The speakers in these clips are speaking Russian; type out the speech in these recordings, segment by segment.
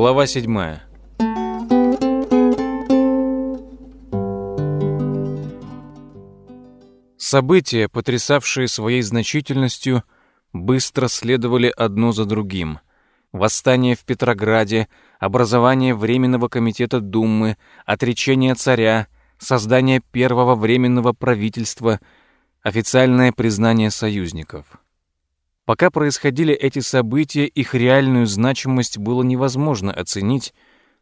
Глава 7. События, потрясавшие своей значительностью, быстро следовали одно за другим. Восстание в Петрограде, образование Временного комитета Думы, отречение царя, создание первого Временного правительства, официальное признание союзников. Пока происходили эти события, их реальную значимость было невозможно оценить,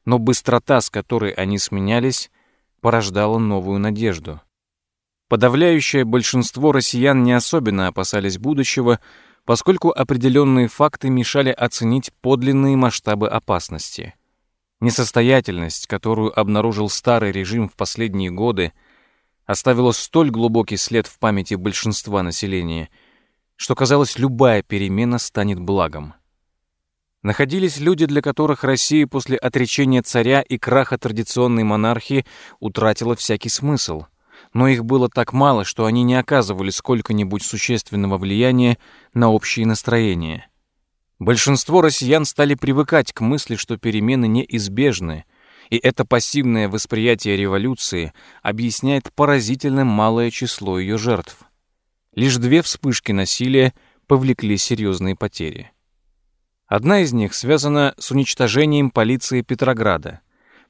но быстрота, с которой они сменялись, порождала новую надежду. Подавляющее большинство россиян не особенно опасались будущего, поскольку определенные факты мешали оценить подлинные масштабы опасности. Несостоятельность, которую обнаружил старый режим в последние годы, оставила столь глубокий след в памяти большинства населения – что, казалось, любая перемена станет благом. Находились люди, для которых Россия после отречения царя и краха традиционной монархии утратила всякий смысл. Но их было так мало, что они не оказывали сколько-нибудь существенного влияния на общие настроения. Большинство россиян стали привыкать к мысли, что перемены неизбежны, и это пассивное восприятие революции объясняет поразительно малое число ее жертв. Лишь две вспышки насилия повлекли серьезные потери. Одна из них связана с уничтожением полиции Петрограда.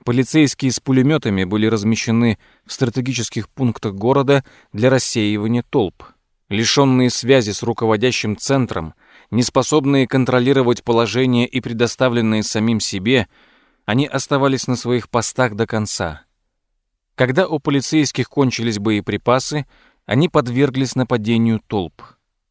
Полицейские с пулеметами были размещены в стратегических пунктах города для рассеивания толп. Лишенные связи с руководящим центром, неспособные контролировать положение и предоставленные самим себе, они оставались на своих постах до конца. Когда у полицейских кончились боеприпасы, они подверглись нападению толп.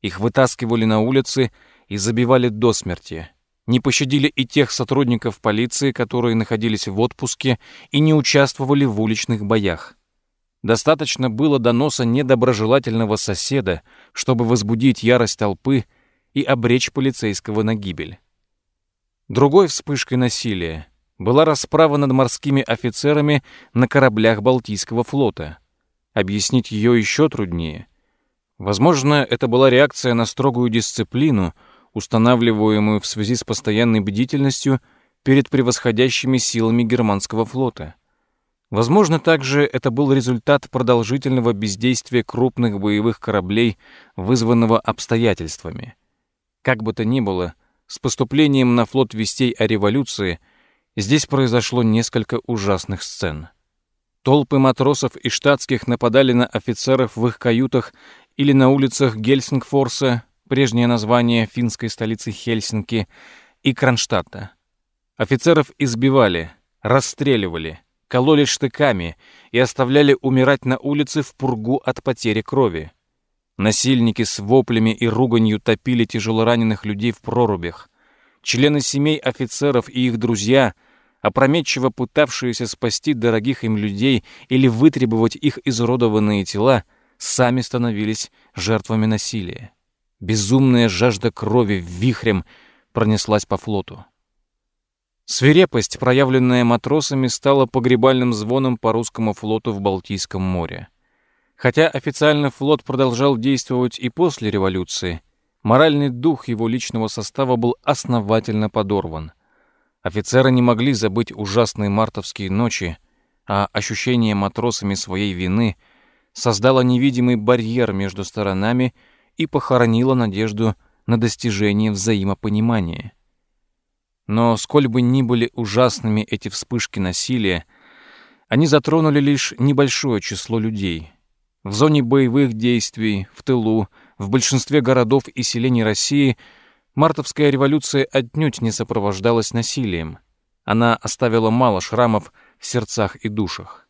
Их вытаскивали на улицы и забивали до смерти. Не пощадили и тех сотрудников полиции, которые находились в отпуске и не участвовали в уличных боях. Достаточно было доноса недоброжелательного соседа, чтобы возбудить ярость толпы и обречь полицейского на гибель. Другой вспышкой насилия была расправа над морскими офицерами на кораблях Балтийского флота — Объяснить ее еще труднее. Возможно, это была реакция на строгую дисциплину, устанавливаемую в связи с постоянной бдительностью перед превосходящими силами германского флота. Возможно, также это был результат продолжительного бездействия крупных боевых кораблей, вызванного обстоятельствами. Как бы то ни было, с поступлением на флот вестей о революции здесь произошло несколько ужасных сцен. Толпы матросов и штатских нападали на офицеров в их каютах или на улицах Гельсингфорса, прежнее название финской столицы Хельсинки, и Кронштадта. Офицеров избивали, расстреливали, кололи штыками и оставляли умирать на улице в пургу от потери крови. Насильники с воплями и руганью топили тяжелораненых людей в прорубях. Члены семей офицеров и их друзья — опрометчиво пытавшиеся спасти дорогих им людей или вытребовать их изуродованные тела, сами становились жертвами насилия. Безумная жажда крови вихрем пронеслась по флоту. Свирепость, проявленная матросами, стала погребальным звоном по русскому флоту в Балтийском море. Хотя официально флот продолжал действовать и после революции, моральный дух его личного состава был основательно подорван — Офицеры не могли забыть ужасные мартовские ночи, а ощущение матросами своей вины создало невидимый барьер между сторонами и похоронило надежду на достижение взаимопонимания. Но сколь бы ни были ужасными эти вспышки насилия, они затронули лишь небольшое число людей. В зоне боевых действий, в тылу, в большинстве городов и селений России – Мартовская революция отнюдь не сопровождалась насилием. Она оставила мало шрамов в сердцах и душах.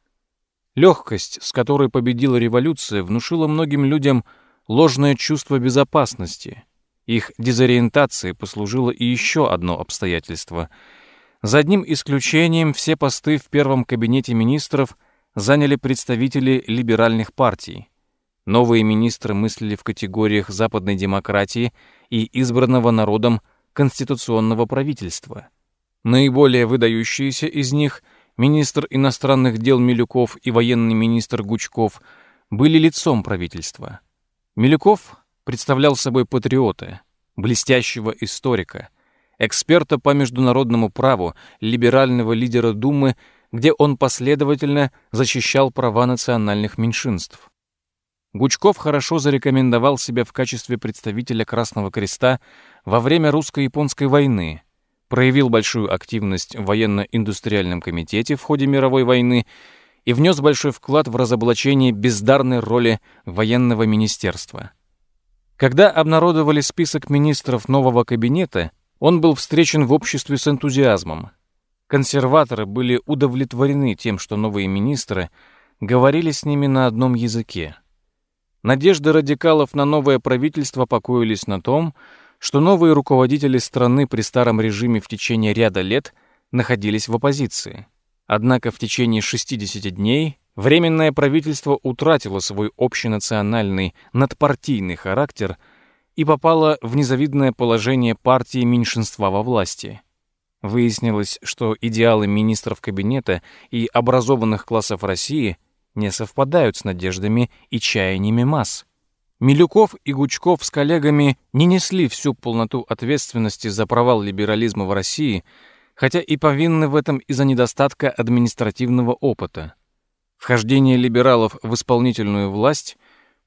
Легкость, с которой победила революция, внушила многим людям ложное чувство безопасности. Их дезориентации послужило и еще одно обстоятельство. За одним исключением все посты в первом кабинете министров заняли представители либеральных партий. Новые министры мыслили в категориях западной демократии и избранного народом конституционного правительства. Наиболее выдающиеся из них, министр иностранных дел Милюков и военный министр Гучков, были лицом правительства. Милюков представлял собой патриота, блестящего историка, эксперта по международному праву, либерального лидера Думы, где он последовательно защищал права национальных меньшинств. Гучков хорошо зарекомендовал себя в качестве представителя Красного Креста во время русско-японской войны, проявил большую активность в военно-индустриальном комитете в ходе мировой войны и внес большой вклад в разоблачение бездарной роли военного министерства. Когда обнародовали список министров нового кабинета, он был встречен в обществе с энтузиазмом. Консерваторы были удовлетворены тем, что новые министры говорили с ними на одном языке. Надежды радикалов на новое правительство покоились на том, что новые руководители страны при старом режиме в течение ряда лет находились в оппозиции. Однако в течение 60 дней Временное правительство утратило свой общенациональный, надпартийный характер и попало в незавидное положение партии меньшинства во власти. Выяснилось, что идеалы министров кабинета и образованных классов России не совпадают с надеждами и чаяниями масс. Милюков и Гучков с коллегами не несли всю полноту ответственности за провал либерализма в России, хотя и повинны в этом из-за недостатка административного опыта. Вхождение либералов в исполнительную власть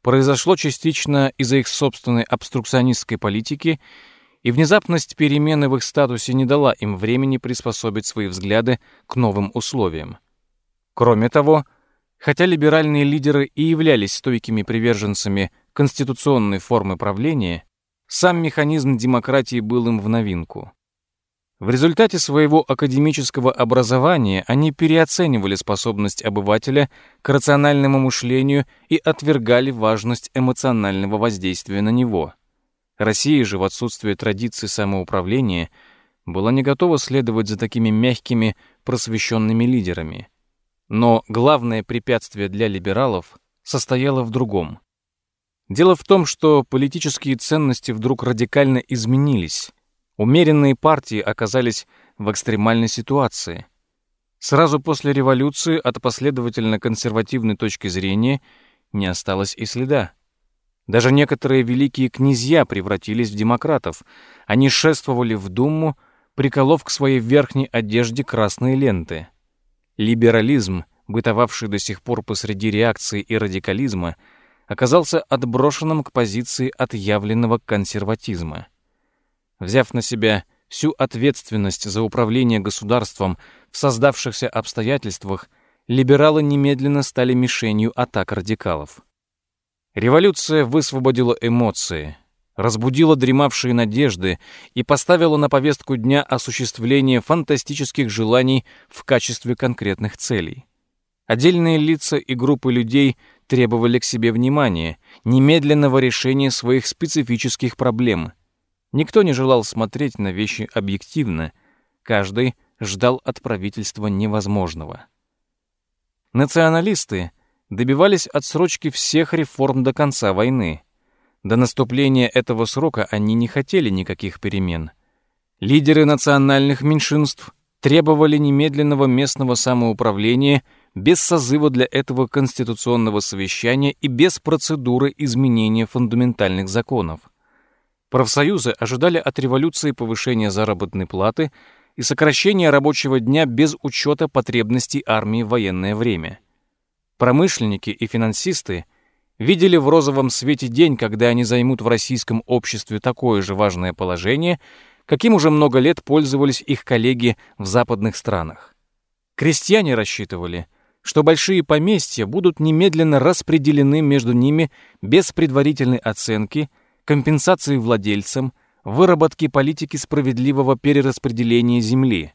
произошло частично из-за их собственной обструкционистской политики, и внезапность перемены в их статусе не дала им времени приспособить свои взгляды к новым условиям. Кроме того, Хотя либеральные лидеры и являлись стойкими приверженцами конституционной формы правления, сам механизм демократии был им в новинку. В результате своего академического образования они переоценивали способность обывателя к рациональному мышлению и отвергали важность эмоционального воздействия на него. Россия же в отсутствие традиции самоуправления была не готова следовать за такими мягкими, просвещенными лидерами – но главное препятствие для либералов состояло в другом. Дело в том, что политические ценности вдруг радикально изменились. Умеренные партии оказались в экстремальной ситуации. Сразу после революции от последовательно консервативной точки зрения не осталось и следа. Даже некоторые великие князья превратились в демократов. Они шествовали в Думу, приколов к своей верхней одежде красные ленты — Либерализм, бытовавший до сих пор посреди реакции и радикализма, оказался отброшенным к позиции отъявленного консерватизма. Взяв на себя всю ответственность за управление государством в создавшихся обстоятельствах, либералы немедленно стали мишенью атак радикалов. Революция высвободила эмоции, разбудила дремавшие надежды и поставила на повестку дня осуществление фантастических желаний в качестве конкретных целей. Отдельные лица и группы людей требовали к себе внимания, немедленного решения своих специфических проблем. Никто не желал смотреть на вещи объективно, каждый ждал от правительства невозможного. Националисты добивались отсрочки всех реформ до конца войны — до наступления этого срока они не хотели никаких перемен. Лидеры национальных меньшинств требовали немедленного местного самоуправления без созыва для этого конституционного совещания и без процедуры изменения фундаментальных законов. Профсоюзы ожидали от революции повышения заработной платы и сокращения рабочего дня без учета потребностей армии в военное время. Промышленники и финансисты – видели в розовом свете день, когда они займут в российском обществе такое же важное положение, каким уже много лет пользовались их коллеги в западных странах. Крестьяне рассчитывали, что большие поместья будут немедленно распределены между ними без предварительной оценки, компенсации владельцам, выработки политики справедливого перераспределения земли.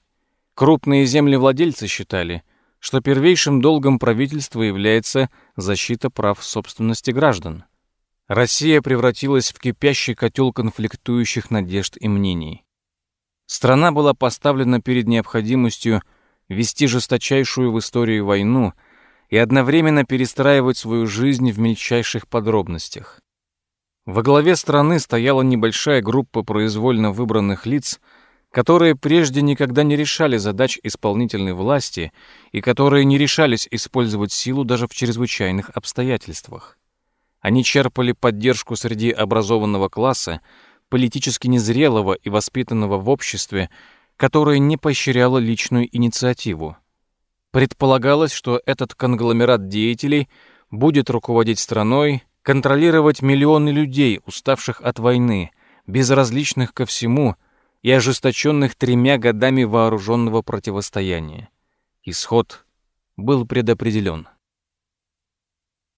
Крупные землевладельцы считали – что первейшим долгом правительства является защита прав собственности граждан. Россия превратилась в кипящий котел конфликтующих надежд и мнений. Страна была поставлена перед необходимостью вести жесточайшую в истории войну и одновременно перестраивать свою жизнь в мельчайших подробностях. Во главе страны стояла небольшая группа произвольно выбранных лиц – которые прежде никогда не решали задач исполнительной власти и которые не решались использовать силу даже в чрезвычайных обстоятельствах. Они черпали поддержку среди образованного класса, политически незрелого и воспитанного в обществе, которое не поощряло личную инициативу. Предполагалось, что этот конгломерат деятелей будет руководить страной, контролировать миллионы людей, уставших от войны, безразличных ко всему и ожесточенных тремя годами вооруженного противостояния. Исход был предопределен.